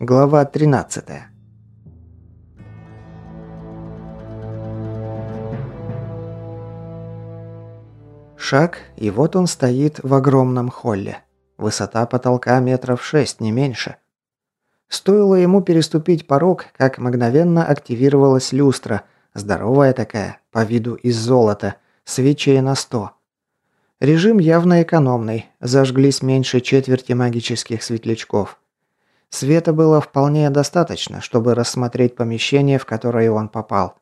Глава 13. Шаг, и вот он стоит в огромном холле. Высота потолка метров шесть, не меньше. Стоило ему переступить порог, как мгновенно активировалась люстра, здоровая такая, по виду из золота, свечей на сто. Режим явно экономный, зажглись меньше четверти магических светлячков. Света было вполне достаточно, чтобы рассмотреть помещение, в которое он попал.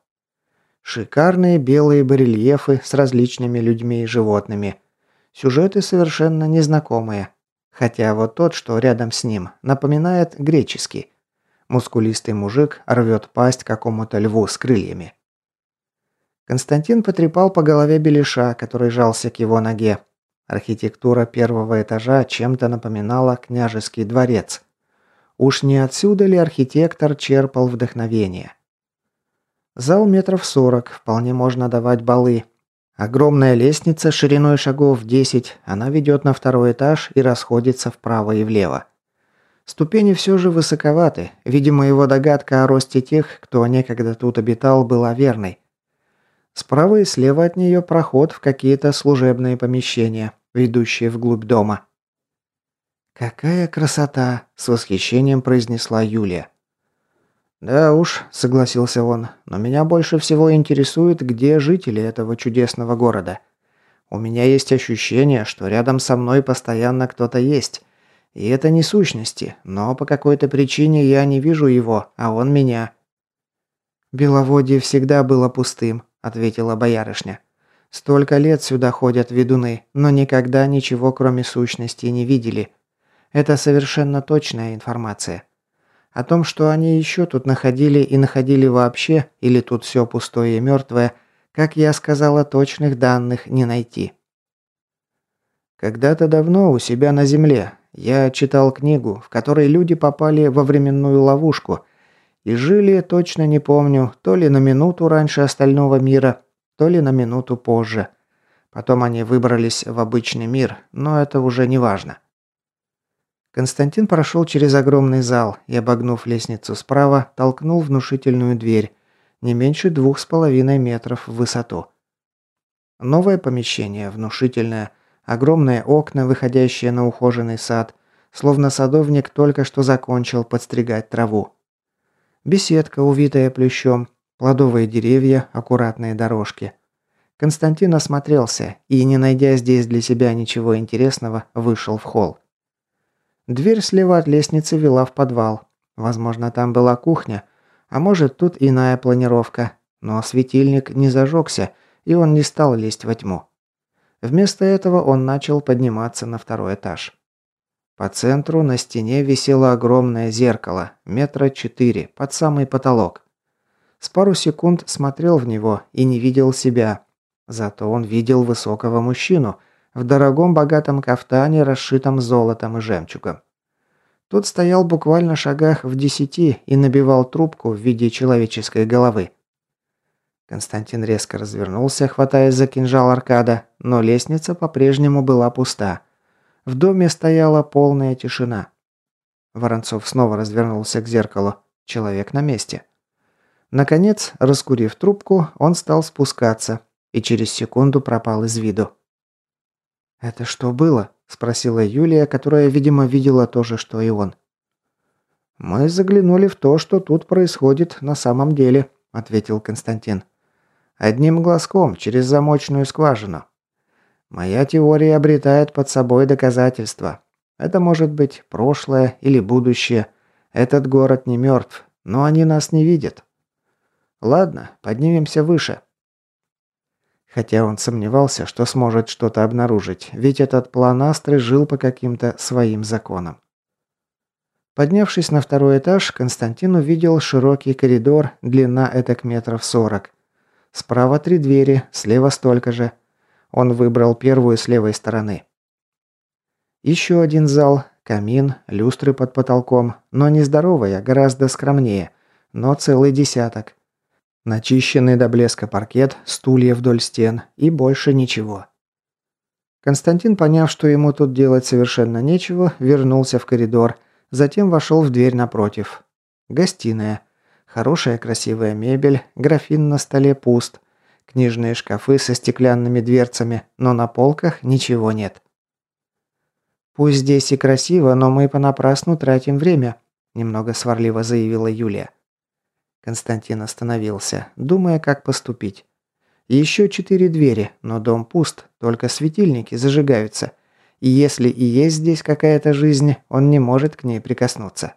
Шикарные белые барельефы с различными людьми и животными. Сюжеты совершенно незнакомые. Хотя вот тот, что рядом с ним, напоминает греческий. Мускулистый мужик рвет пасть какому-то льву с крыльями. Константин потрепал по голове белиша, который жался к его ноге. Архитектура первого этажа чем-то напоминала княжеский дворец. Уж не отсюда ли архитектор черпал вдохновение? Зал метров сорок, вполне можно давать балы. Огромная лестница шириной шагов 10, она ведет на второй этаж и расходится вправо и влево. Ступени все же высоковаты, видимо его догадка о росте тех, кто некогда тут обитал, была верной. Справа и слева от нее проход в какие-то служебные помещения, ведущие вглубь дома. «Какая красота!» – с восхищением произнесла Юлия. «Да уж», – согласился он, – «но меня больше всего интересует, где жители этого чудесного города. У меня есть ощущение, что рядом со мной постоянно кто-то есть. И это не сущности, но по какой-то причине я не вижу его, а он меня». «Беловодье всегда было пустым», – ответила боярышня. «Столько лет сюда ходят ведуны, но никогда ничего кроме сущности не видели. Это совершенно точная информация. О том, что они еще тут находили и находили вообще, или тут все пустое и мертвое, как я сказала, точных данных не найти. Когда-то давно у себя на Земле я читал книгу, в которой люди попали во временную ловушку и жили, точно не помню, то ли на минуту раньше остального мира, то ли на минуту позже. Потом они выбрались в обычный мир, но это уже не важно. Константин прошел через огромный зал и, обогнув лестницу справа, толкнул внушительную дверь, не меньше двух с половиной метров в высоту. Новое помещение, внушительное, огромные окна, выходящие на ухоженный сад, словно садовник только что закончил подстригать траву. Беседка, увитая плющом, плодовые деревья, аккуратные дорожки. Константин осмотрелся и, не найдя здесь для себя ничего интересного, вышел в холл. Дверь слева от лестницы вела в подвал. Возможно, там была кухня, а может, тут иная планировка. Но светильник не зажегся, и он не стал лезть во тьму. Вместо этого он начал подниматься на второй этаж. По центру на стене висело огромное зеркало, метра четыре, под самый потолок. С пару секунд смотрел в него и не видел себя. Зато он видел высокого мужчину, в дорогом богатом кафтане, расшитом золотом и жемчугом. Тот стоял буквально шагах в десяти и набивал трубку в виде человеческой головы. Константин резко развернулся, хватаясь за кинжал аркада, но лестница по-прежнему была пуста. В доме стояла полная тишина. Воронцов снова развернулся к зеркалу. Человек на месте. Наконец, раскурив трубку, он стал спускаться и через секунду пропал из виду. «Это что было?» – спросила Юлия, которая, видимо, видела то же, что и он. «Мы заглянули в то, что тут происходит на самом деле», – ответил Константин. «Одним глазком, через замочную скважину. Моя теория обретает под собой доказательства. Это может быть прошлое или будущее. Этот город не мертв, но они нас не видят. Ладно, поднимемся выше. Хотя он сомневался, что сможет что-то обнаружить, ведь этот план Астры жил по каким-то своим законам. Поднявшись на второй этаж, Константин увидел широкий коридор, длина этак метров сорок. Справа три двери, слева столько же. Он выбрал первую с левой стороны. Еще один зал, камин, люстры под потолком, но не здоровые, а гораздо скромнее, но целый десяток. Начищенный до блеска паркет, стулья вдоль стен и больше ничего. Константин, поняв, что ему тут делать совершенно нечего, вернулся в коридор, затем вошел в дверь напротив. Гостиная. Хорошая красивая мебель, графин на столе пуст. Книжные шкафы со стеклянными дверцами, но на полках ничего нет. «Пусть здесь и красиво, но мы понапрасну тратим время», – немного сварливо заявила Юлия. Константин остановился, думая, как поступить. Еще четыре двери, но дом пуст, только светильники зажигаются. И если и есть здесь какая-то жизнь, он не может к ней прикоснуться.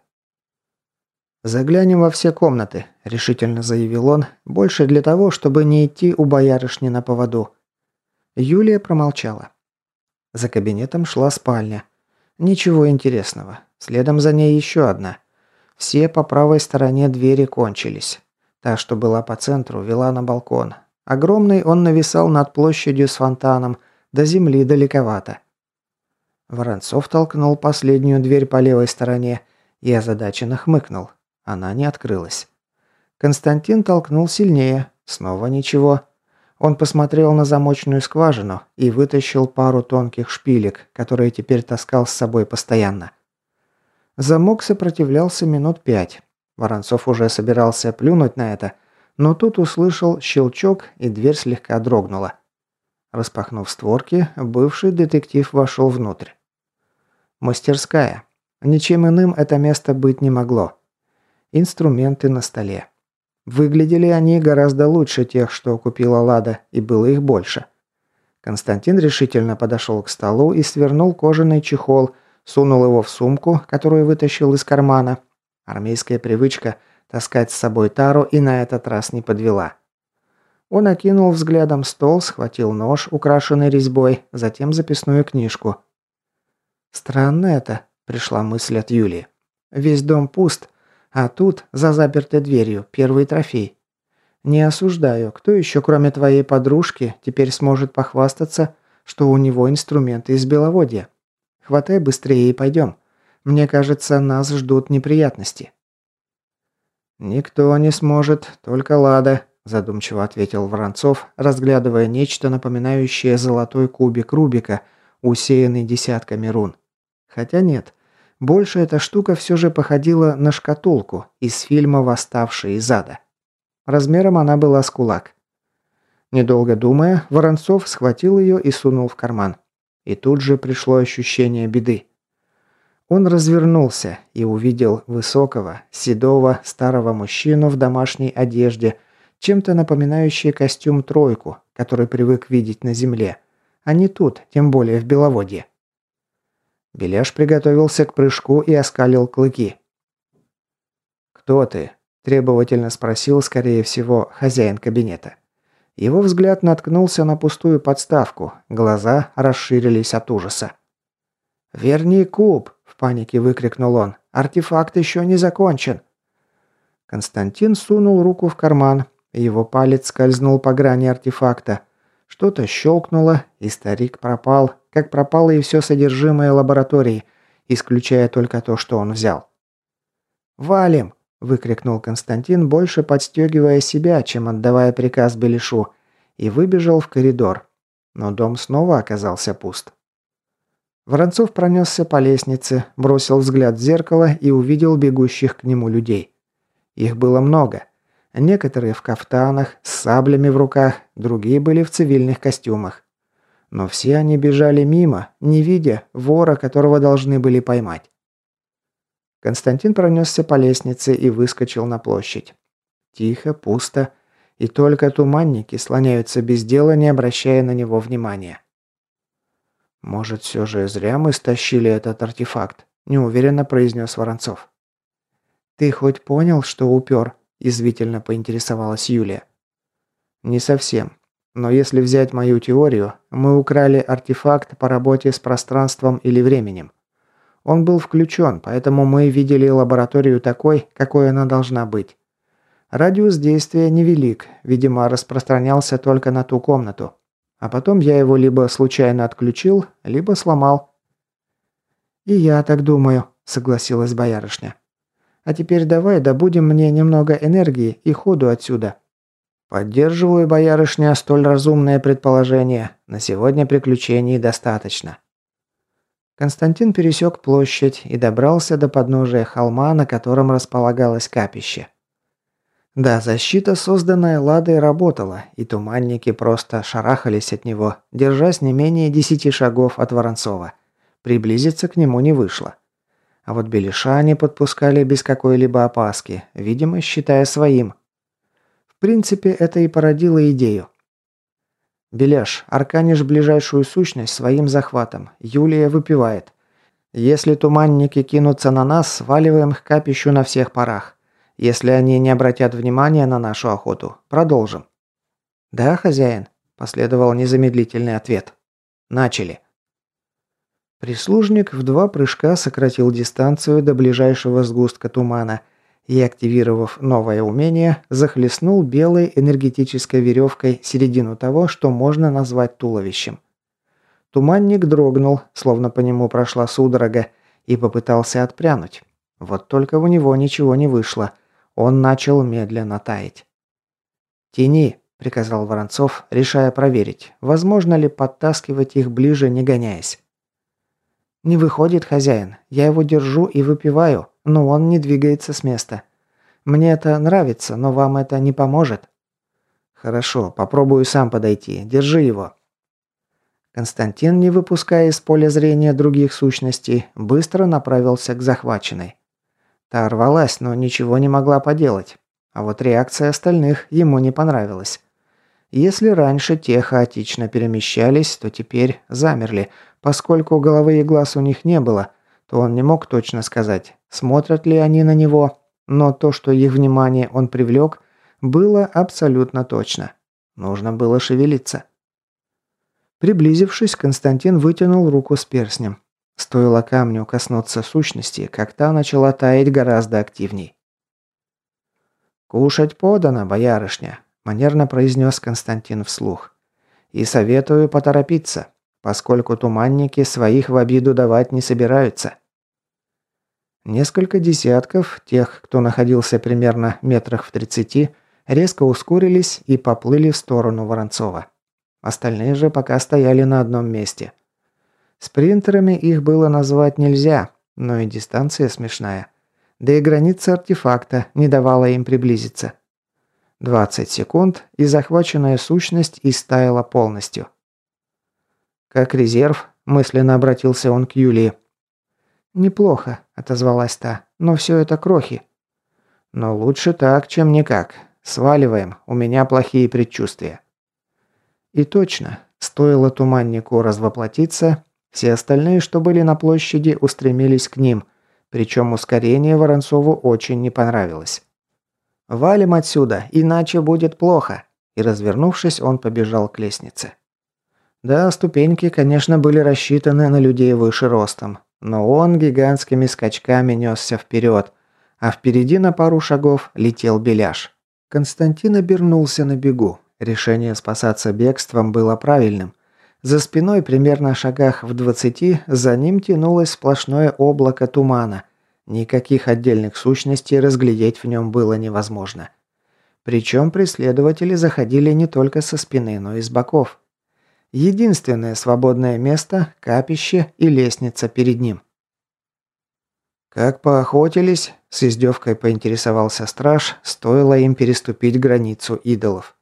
«Заглянем во все комнаты», – решительно заявил он, больше для того, чтобы не идти у боярышни на поводу. Юлия промолчала. За кабинетом шла спальня. Ничего интересного. Следом за ней еще одна. Все по правой стороне двери кончились. Та, что была по центру, вела на балкон. Огромный он нависал над площадью с фонтаном, до земли далековато. Воронцов толкнул последнюю дверь по левой стороне и озадаченно хмыкнул. Она не открылась. Константин толкнул сильнее. Снова ничего. Он посмотрел на замочную скважину и вытащил пару тонких шпилек, которые теперь таскал с собой постоянно. Замок сопротивлялся минут пять. Воронцов уже собирался плюнуть на это, но тут услышал щелчок, и дверь слегка дрогнула. Распахнув створки, бывший детектив вошел внутрь. Мастерская. Ничем иным это место быть не могло инструменты на столе. Выглядели они гораздо лучше тех, что купила Лада, и было их больше. Константин решительно подошел к столу и свернул кожаный чехол, сунул его в сумку, которую вытащил из кармана. Армейская привычка таскать с собой тару и на этот раз не подвела. Он окинул взглядом стол, схватил нож, украшенный резьбой, затем записную книжку. «Странно это», – пришла мысль от Юлии. «Весь дом пуст, а тут, за запертой дверью, первый трофей. Не осуждаю, кто еще, кроме твоей подружки, теперь сможет похвастаться, что у него инструменты из беловодья. Хватай быстрее и пойдем. Мне кажется, нас ждут неприятности». «Никто не сможет, только Лада», – задумчиво ответил Воронцов, разглядывая нечто напоминающее золотой кубик Рубика, усеянный десятками рун. Хотя нет, больше эта штука все же походила на шкатулку из фильма «Восставшие из ада». Размером она была с кулак. Недолго думая, Воронцов схватил ее и сунул в карман. И тут же пришло ощущение беды. Он развернулся и увидел высокого, седого, старого мужчину в домашней одежде, чем-то напоминающий костюм «тройку», который привык видеть на земле, а не тут, тем более в Беловодье. Беляш приготовился к прыжку и оскалил клыки. «Кто ты?» – требовательно спросил, скорее всего, хозяин кабинета. Его взгляд наткнулся на пустую подставку, глаза расширились от ужаса. «Верни куб!» – в панике выкрикнул он. «Артефакт еще не закончен!» Константин сунул руку в карман, его палец скользнул по грани артефакта. Что-то щелкнуло, и старик пропал, как пропало и все содержимое лаборатории, исключая только то, что он взял. «Валим!» – выкрикнул Константин, больше подстегивая себя, чем отдавая приказ Белишу, и выбежал в коридор. Но дом снова оказался пуст. Воронцов пронесся по лестнице, бросил взгляд в зеркало и увидел бегущих к нему людей. Их было много. Некоторые в кафтанах, с саблями в руках, другие были в цивильных костюмах. Но все они бежали мимо, не видя вора, которого должны были поймать. Константин пронесся по лестнице и выскочил на площадь. Тихо, пусто, и только туманники слоняются без дела, не обращая на него внимания. «Может, все же зря мы стащили этот артефакт?» – неуверенно произнес Воронцов. «Ты хоть понял, что упер?» – извительно поинтересовалась Юлия. «Не совсем. Но если взять мою теорию, мы украли артефакт по работе с пространством или временем. Он был включен, поэтому мы видели лабораторию такой, какой она должна быть. Радиус действия невелик, видимо, распространялся только на ту комнату. А потом я его либо случайно отключил, либо сломал. «И я так думаю», — согласилась боярышня. «А теперь давай добудем мне немного энергии и ходу отсюда. Поддерживаю, боярышня, столь разумное предположение. На сегодня приключений достаточно. Константин пересек площадь и добрался до подножия холма, на котором располагалось капище. Да, защита, созданная Ладой, работала, и туманники просто шарахались от него, держась не менее десяти шагов от Воронцова. Приблизиться к нему не вышло. А вот Белиша они подпускали без какой-либо опаски, видимо, считая своим. В принципе, это и породило идею. «Беляш, арканишь ближайшую сущность своим захватом. Юлия выпивает. Если туманники кинутся на нас, сваливаем к капищу на всех парах. Если они не обратят внимания на нашу охоту, продолжим». «Да, хозяин», – последовал незамедлительный ответ. «Начали». Прислужник в два прыжка сократил дистанцию до ближайшего сгустка тумана – и, активировав новое умение, захлестнул белой энергетической веревкой середину того, что можно назвать туловищем. Туманник дрогнул, словно по нему прошла судорога, и попытался отпрянуть. Вот только у него ничего не вышло. Он начал медленно таять. «Тяни», — приказал Воронцов, решая проверить, возможно ли подтаскивать их ближе, не гоняясь. «Не выходит, хозяин. Я его держу и выпиваю, но он не двигается с места. Мне это нравится, но вам это не поможет». «Хорошо, попробую сам подойти. Держи его». Константин, не выпуская из поля зрения других сущностей, быстро направился к захваченной. Та рвалась, но ничего не могла поделать. А вот реакция остальных ему не понравилась. Если раньше те хаотично перемещались, то теперь замерли, поскольку головы и глаз у них не было, то он не мог точно сказать, смотрят ли они на него, но то, что их внимание он привлек, было абсолютно точно. Нужно было шевелиться. Приблизившись, Константин вытянул руку с перстнем. Стоило камню коснуться сущности, как та начала таять гораздо активней. «Кушать подано, боярышня», – манерно произнес Константин вслух. «И советую поторопиться поскольку туманники своих в обиду давать не собираются. Несколько десятков, тех, кто находился примерно метрах в тридцати, резко ускорились и поплыли в сторону Воронцова. Остальные же пока стояли на одном месте. Спринтерами их было назвать нельзя, но и дистанция смешная. Да и граница артефакта не давала им приблизиться. 20 секунд, и захваченная сущность истаяла полностью. «Как резерв?» – мысленно обратился он к Юлии. «Неплохо», – отозвалась та, – «но все это крохи». «Но лучше так, чем никак. Сваливаем, у меня плохие предчувствия». И точно, стоило туманнику развоплотиться, все остальные, что были на площади, устремились к ним, причем ускорение Воронцову очень не понравилось. «Валим отсюда, иначе будет плохо», и, развернувшись, он побежал к лестнице. Да, ступеньки, конечно, были рассчитаны на людей выше ростом, но он гигантскими скачками несся вперед, а впереди на пару шагов летел Беляш. Константин обернулся на бегу. Решение спасаться бегством было правильным. За спиной, примерно шагах в двадцати, за ним тянулось сплошное облако тумана. Никаких отдельных сущностей разглядеть в нем было невозможно. Причем преследователи заходили не только со спины, но и с боков. Единственное свободное место – капище и лестница перед ним. «Как поохотились?» – с издевкой поинтересовался страж, стоило им переступить границу идолов.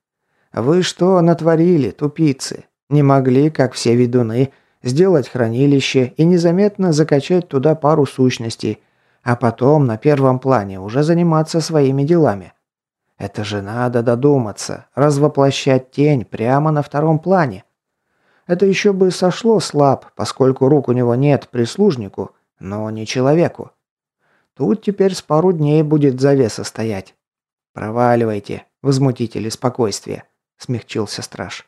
«Вы что натворили, тупицы? Не могли, как все ведуны, сделать хранилище и незаметно закачать туда пару сущностей, а потом на первом плане уже заниматься своими делами? Это же надо додуматься, развоплощать тень прямо на втором плане. Это еще бы сошло слаб, поскольку рук у него нет прислужнику, но не человеку. Тут теперь с пару дней будет завеса стоять. «Проваливайте, возмутители спокойствия», — смягчился страж.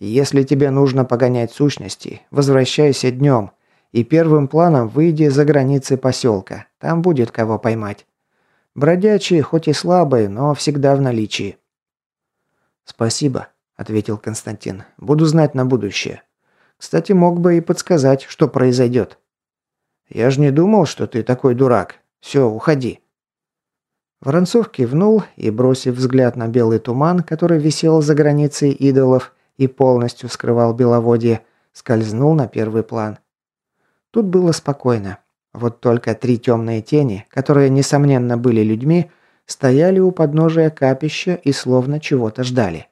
«Если тебе нужно погонять сущности, возвращайся днем, и первым планом выйди за границы поселка, там будет кого поймать. Бродячие, хоть и слабые, но всегда в наличии». «Спасибо», ответил Константин. «Буду знать на будущее. Кстати, мог бы и подсказать, что произойдет». «Я же не думал, что ты такой дурак. Все, уходи». Воронцов кивнул и, бросив взгляд на белый туман, который висел за границей идолов и полностью скрывал беловодье, скользнул на первый план. Тут было спокойно. Вот только три темные тени, которые, несомненно, были людьми, стояли у подножия капища и словно чего-то ждали.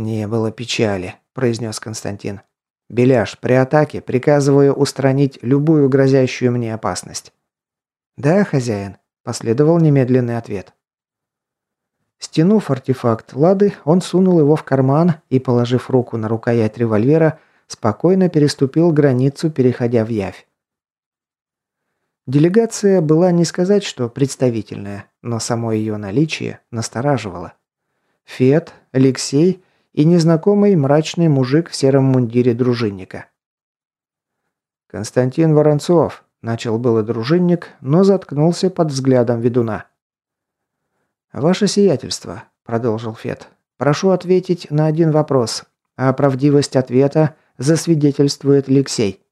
«Не было печали», – произнес Константин. «Беляш, при атаке приказываю устранить любую грозящую мне опасность». «Да, хозяин», – последовал немедленный ответ. Стянув артефакт Лады, он сунул его в карман и, положив руку на рукоять револьвера, спокойно переступил границу, переходя в явь. Делегация была не сказать, что представительная, но само ее наличие настораживало. Фет, Алексей и незнакомый мрачный мужик в сером мундире дружинника. «Константин Воронцов», – начал было дружинник, но заткнулся под взглядом ведуна. «Ваше сиятельство», – продолжил Фет, – «прошу ответить на один вопрос, а правдивость ответа засвидетельствует Алексей».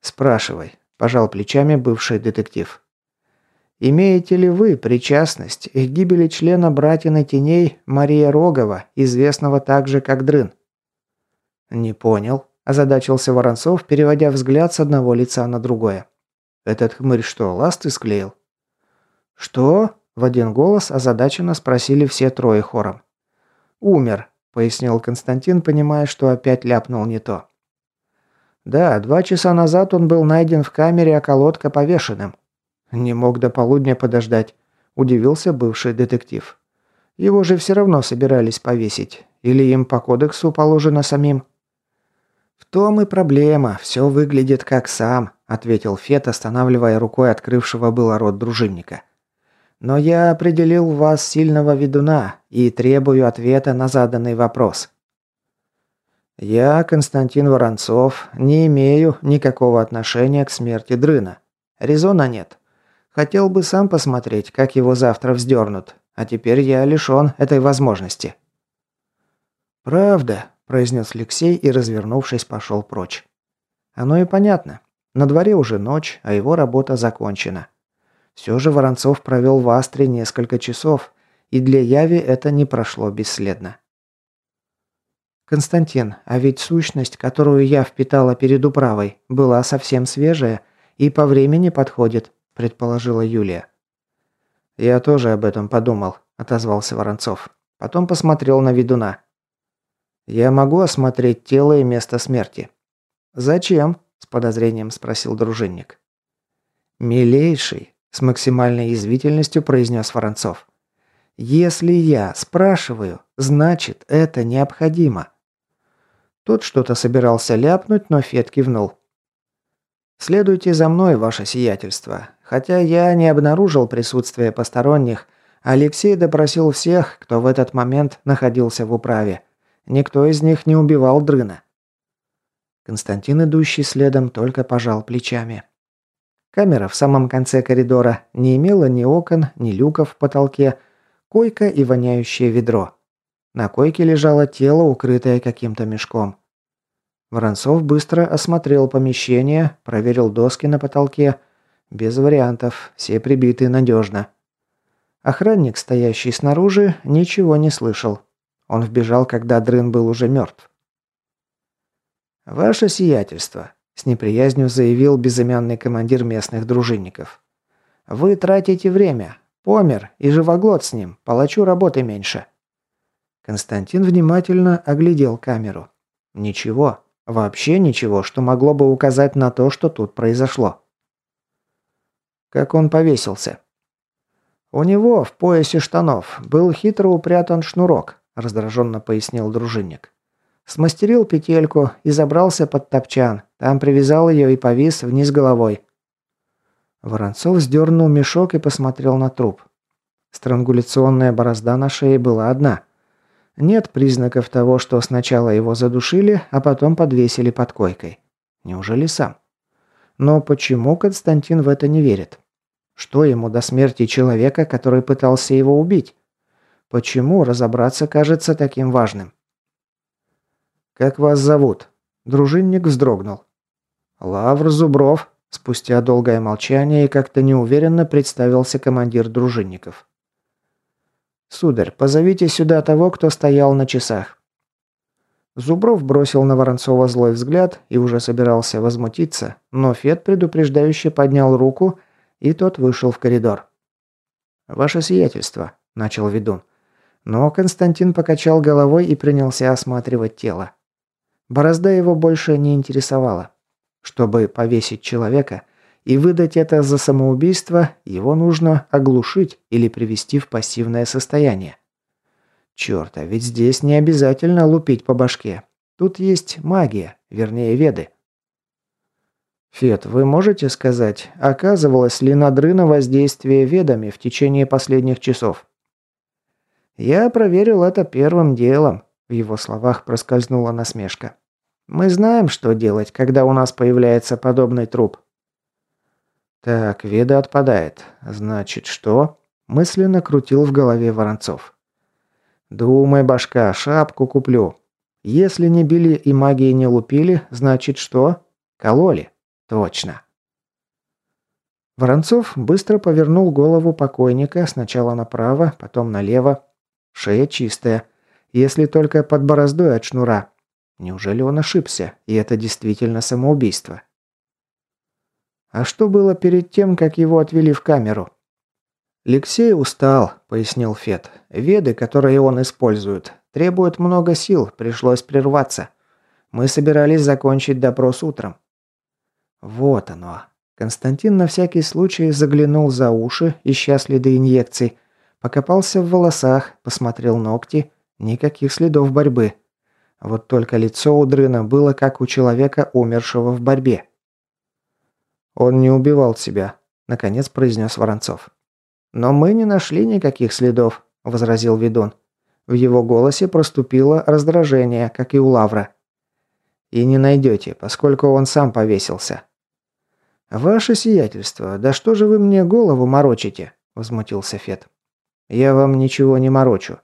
«Спрашивай», пожал плечами бывший детектив. Имеете ли вы причастность к гибели члена братьяны теней Мария Рогова, известного также как Дрын? Не понял, озадачился Воронцов, переводя взгляд с одного лица на другое. Этот хмырь что, ласты склеил? Что? В один голос озадаченно спросили все трое хором. Умер, пояснил Константин, понимая, что опять ляпнул не то. Да, два часа назад он был найден в камере, а колодка повешенным. Не мог до полудня подождать, удивился бывший детектив. Его же все равно собирались повесить. Или им по кодексу положено самим? В том и проблема, все выглядит как сам, ответил Фет, останавливая рукой открывшего было рот дружинника. Но я определил вас сильного ведуна и требую ответа на заданный вопрос. Я, Константин Воронцов, не имею никакого отношения к смерти Дрына. Резона нет. Хотел бы сам посмотреть, как его завтра вздернут, а теперь я лишён этой возможности». «Правда», – произнес Алексей и, развернувшись, пошел прочь. «Оно и понятно. На дворе уже ночь, а его работа закончена. Все же Воронцов провел в Астре несколько часов, и для Яви это не прошло бесследно. «Константин, а ведь сущность, которую я впитала перед управой, была совсем свежая и по времени подходит», – предположила Юлия. «Я тоже об этом подумал», – отозвался Воронцов. Потом посмотрел на ведуна. «Я могу осмотреть тело и место смерти». «Зачем?» – с подозрением спросил дружинник. «Милейший», – с максимальной язвительностью произнес Воронцов. «Если я спрашиваю, значит, это необходимо». Тот что-то собирался ляпнуть, но Фет кивнул. «Следуйте за мной, ваше сиятельство. Хотя я не обнаружил присутствия посторонних, Алексей допросил всех, кто в этот момент находился в управе. Никто из них не убивал Дрына». Константин, идущий следом, только пожал плечами. Камера в самом конце коридора не имела ни окон, ни люков в потолке, койка и воняющее ведро. На койке лежало тело, укрытое каким-то мешком. Воронцов быстро осмотрел помещение, проверил доски на потолке. Без вариантов, все прибиты надежно. Охранник, стоящий снаружи, ничего не слышал. Он вбежал, когда Дрын был уже мертв. «Ваше сиятельство», – с неприязнью заявил безымянный командир местных дружинников. «Вы тратите время. Помер и живоглот с ним. Палачу работы меньше». Константин внимательно оглядел камеру. Ничего. Вообще ничего, что могло бы указать на то, что тут произошло. Как он повесился? У него в поясе штанов был хитро упрятан шнурок, раздраженно пояснил дружинник. Смастерил петельку и забрался под топчан. Там привязал ее и повис вниз головой. Воронцов сдернул мешок и посмотрел на труп. Странгуляционная борозда на шее была одна. Нет признаков того, что сначала его задушили, а потом подвесили под койкой. Неужели сам? Но почему Константин в это не верит? Что ему до смерти человека, который пытался его убить? Почему разобраться кажется таким важным? «Как вас зовут?» Дружинник вздрогнул. «Лавр Зубров», Спустя долгое молчание и как-то неуверенно представился командир дружинников. «Сударь, позовите сюда того, кто стоял на часах». Зубров бросил на Воронцова злой взгляд и уже собирался возмутиться, но Фет предупреждающе поднял руку, и тот вышел в коридор. «Ваше сиятельство», – начал ведун. Но Константин покачал головой и принялся осматривать тело. Борозда его больше не интересовала. Чтобы повесить человека и выдать это за самоубийство, его нужно оглушить или привести в пассивное состояние. Черт, а ведь здесь не обязательно лупить по башке. Тут есть магия, вернее веды. Фет, вы можете сказать, оказывалось ли на дрына воздействие ведами в течение последних часов? Я проверил это первым делом, в его словах проскользнула насмешка. Мы знаем, что делать, когда у нас появляется подобный труп. Так, веда отпадает. Значит, что? Мысленно крутил в голове Воронцов. Думай, башка, шапку куплю. Если не били и магии не лупили, значит что? Кололи. Точно. Воронцов быстро повернул голову покойника сначала направо, потом налево. Шея чистая, если только под бороздой от шнура. Неужели он ошибся, и это действительно самоубийство? А что было перед тем, как его отвели в камеру? «Алексей устал», — пояснил Фет. «Веды, которые он использует, требуют много сил, пришлось прерваться. Мы собирались закончить допрос утром. Вот оно. Константин на всякий случай заглянул за уши, ища следы инъекций. Покопался в волосах, посмотрел ногти. Никаких следов борьбы. Вот только лицо у Дрына было как у человека, умершего в борьбе. «Он не убивал себя», – наконец произнес Воронцов. «Но мы не нашли никаких следов», – возразил Видон. В его голосе проступило раздражение, как и у Лавра. «И не найдете, поскольку он сам повесился. «Ваше сиятельство, да что же вы мне голову морочите?» – возмутился Фет. «Я вам ничего не морочу.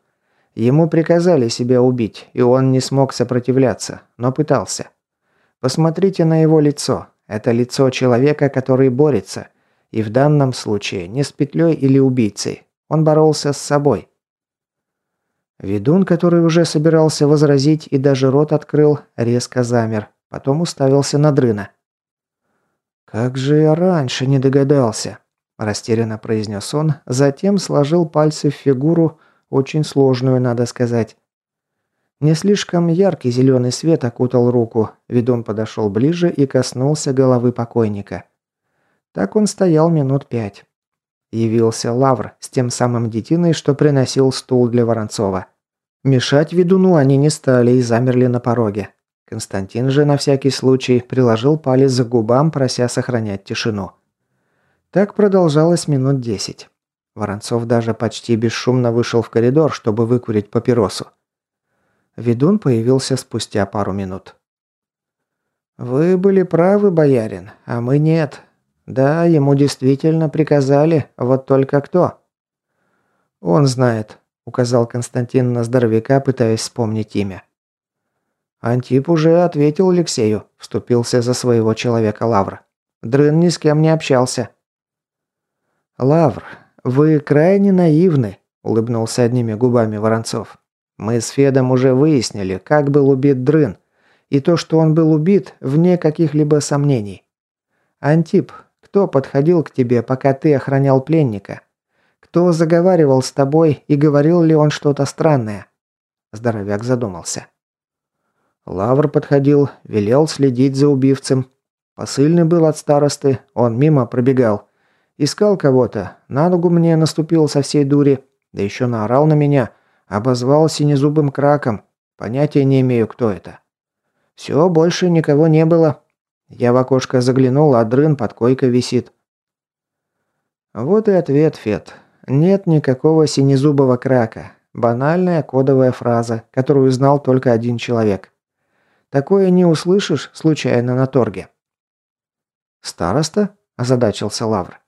Ему приказали себя убить, и он не смог сопротивляться, но пытался. Посмотрите на его лицо. Это лицо человека, который борется. И в данном случае не с петлей или убийцей. Он боролся с собой». Ведун, который уже собирался возразить и даже рот открыл, резко замер. Потом уставился на дрына. «Как же я раньше не догадался!» – растерянно произнес он, затем сложил пальцы в фигуру, очень сложную, надо сказать. Не слишком яркий зеленый свет окутал руку, ведун подошел ближе и коснулся головы покойника. Так он стоял минут пять. Явился Лавр с тем самым детиной, что приносил стул для Воронцова. Мешать ведуну они не стали и замерли на пороге. Константин же на всякий случай приложил палец к губам, прося сохранять тишину. Так продолжалось минут десять. Воронцов даже почти бесшумно вышел в коридор, чтобы выкурить папиросу. Ведун появился спустя пару минут. «Вы были правы, боярин, а мы нет. Да, ему действительно приказали, вот только кто?» «Он знает», — указал Константин на здоровяка, пытаясь вспомнить имя. Антип уже ответил Алексею, вступился за своего человека Лавр. Дрын ни с кем не общался. «Лавр, вы крайне наивны», – улыбнулся одними губами Воронцов. «Мы с Федом уже выяснили, как был убит Дрын, и то, что он был убит, вне каких-либо сомнений. Антип, кто подходил к тебе, пока ты охранял пленника? Кто заговаривал с тобой и говорил ли он что-то странное?» Здоровяк задумался. Лавр подходил, велел следить за убивцем. Посыльный был от старосты, он мимо пробегал. Искал кого-то, на ногу мне наступил со всей дури, да еще наорал на меня, обозвал синезубым краком. Понятия не имею, кто это. Все, больше никого не было. Я в окошко заглянул, а дрын под койкой висит. Вот и ответ, Фет. Нет никакого синезубого крака. Банальная кодовая фраза, которую знал только один человек. Такое не услышишь случайно на торге». «Староста?» – озадачился Лавр.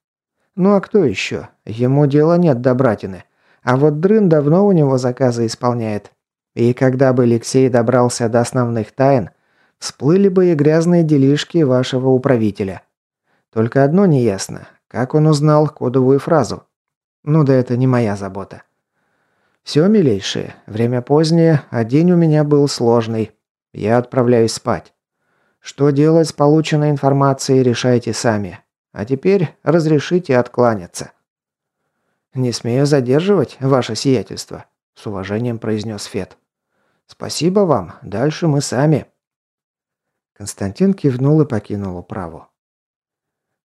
«Ну а кто еще? Ему дела нет до братины. А вот Дрын давно у него заказы исполняет. И когда бы Алексей добрался до основных тайн, всплыли бы и грязные делишки вашего управителя. Только одно неясно. Как он узнал кодовую фразу? Ну да это не моя забота. Все, милейшие, время позднее, а день у меня был сложный. Я отправляюсь спать. Что делать с полученной информацией, решайте сами. А теперь разрешите откланяться. «Не смею задерживать, ваше сиятельство», – с уважением произнес Фет. «Спасибо вам, дальше мы сами». Константин кивнул и покинул управу.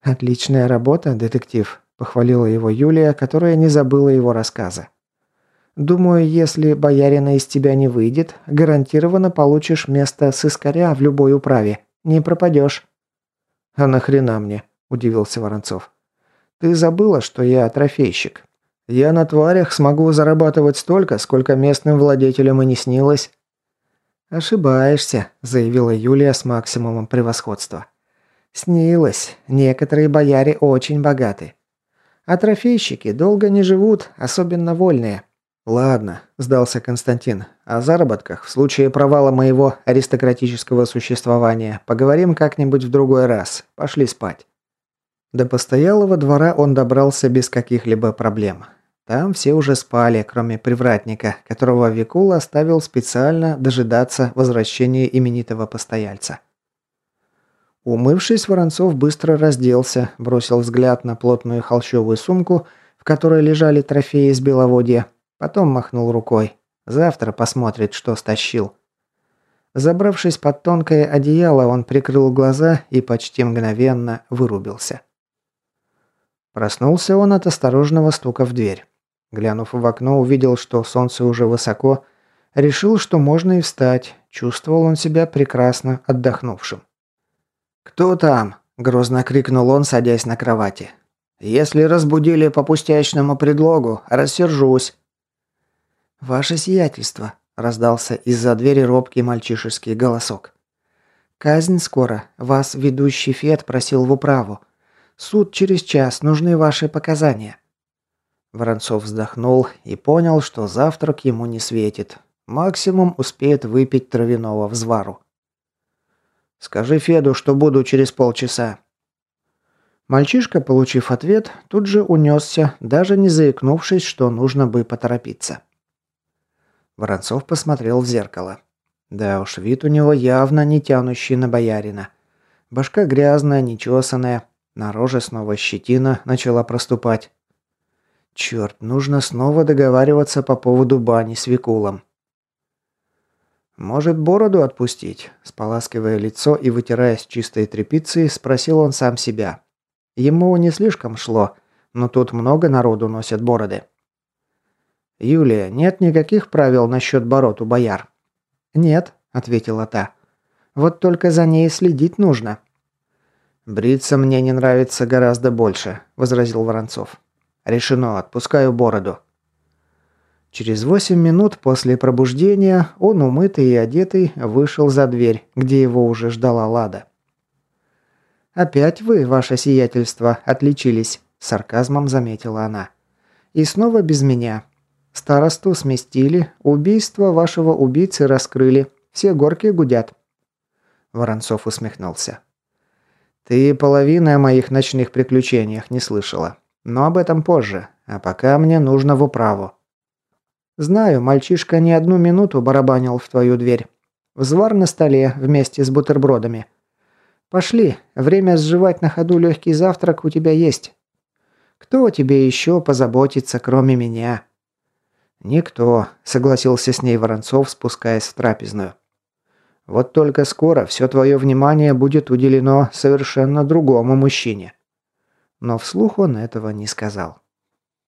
«Отличная работа, детектив», – похвалила его Юлия, которая не забыла его рассказа. «Думаю, если боярина из тебя не выйдет, гарантированно получишь место сыскаря в любой управе. Не пропадешь». «А нахрена мне?» – удивился Воронцов. «Ты забыла, что я трофейщик. Я на тварях смогу зарабатывать столько, сколько местным владетелям и не снилось». «Ошибаешься», – заявила Юлия с максимумом превосходства. «Снилось. Некоторые бояре очень богаты. А трофейщики долго не живут, особенно вольные». «Ладно», – сдался Константин. «О заработках в случае провала моего аристократического существования поговорим как-нибудь в другой раз. Пошли спать». До постоялого двора он добрался без каких-либо проблем. Там все уже спали, кроме привратника, которого Викула оставил специально дожидаться возвращения именитого постояльца. Умывшись, Воронцов быстро разделся, бросил взгляд на плотную холщовую сумку, в которой лежали трофеи из беловодья, потом махнул рукой. Завтра посмотрит, что стащил. Забравшись под тонкое одеяло, он прикрыл глаза и почти мгновенно вырубился. Проснулся он от осторожного стука в дверь. Глянув в окно, увидел, что солнце уже высоко. Решил, что можно и встать. Чувствовал он себя прекрасно отдохнувшим. «Кто там?» – грозно крикнул он, садясь на кровати. «Если разбудили по пустячному предлогу, рассержусь». «Ваше сиятельство», – раздался из-за двери робкий мальчишеский голосок. «Казнь скоро. Вас ведущий Фет просил в управу. Суд через час. Нужны ваши показания». Воронцов вздохнул и понял, что завтрак ему не светит. Максимум успеет выпить травяного взвару. «Скажи Феду, что буду через полчаса». Мальчишка, получив ответ, тут же унесся, даже не заикнувшись, что нужно бы поторопиться. Воронцов посмотрел в зеркало. Да уж, вид у него явно не тянущий на боярина. Башка грязная, нечесанная, на роже снова щетина начала проступать. Черт, нужно снова договариваться по поводу бани с Викулом. «Может, бороду отпустить?» Споласкивая лицо и вытираясь чистой тряпицей, спросил он сам себя. Ему не слишком шло, но тут много народу носят бороды. «Юлия, нет никаких правил насчет бород у бояр?» «Нет», — ответила та. «Вот только за ней следить нужно». «Бриться мне не нравится гораздо больше», — возразил Воронцов. Решено, отпускаю бороду. Через восемь минут после пробуждения он, умытый и одетый, вышел за дверь, где его уже ждала Лада. «Опять вы, ваше сиятельство, отличились», – сарказмом заметила она. «И снова без меня. Старосту сместили, убийство вашего убийцы раскрыли, все горки гудят». Воронцов усмехнулся. «Ты половины о моих ночных приключениях не слышала. Но об этом позже, а пока мне нужно в управу. Знаю, мальчишка не одну минуту барабанил в твою дверь. Взвар на столе вместе с бутербродами. Пошли, время сживать на ходу легкий завтрак у тебя есть. Кто тебе еще позаботится, кроме меня?» «Никто», — согласился с ней Воронцов, спускаясь в трапезную. «Вот только скоро все твое внимание будет уделено совершенно другому мужчине» но вслух он этого не сказал.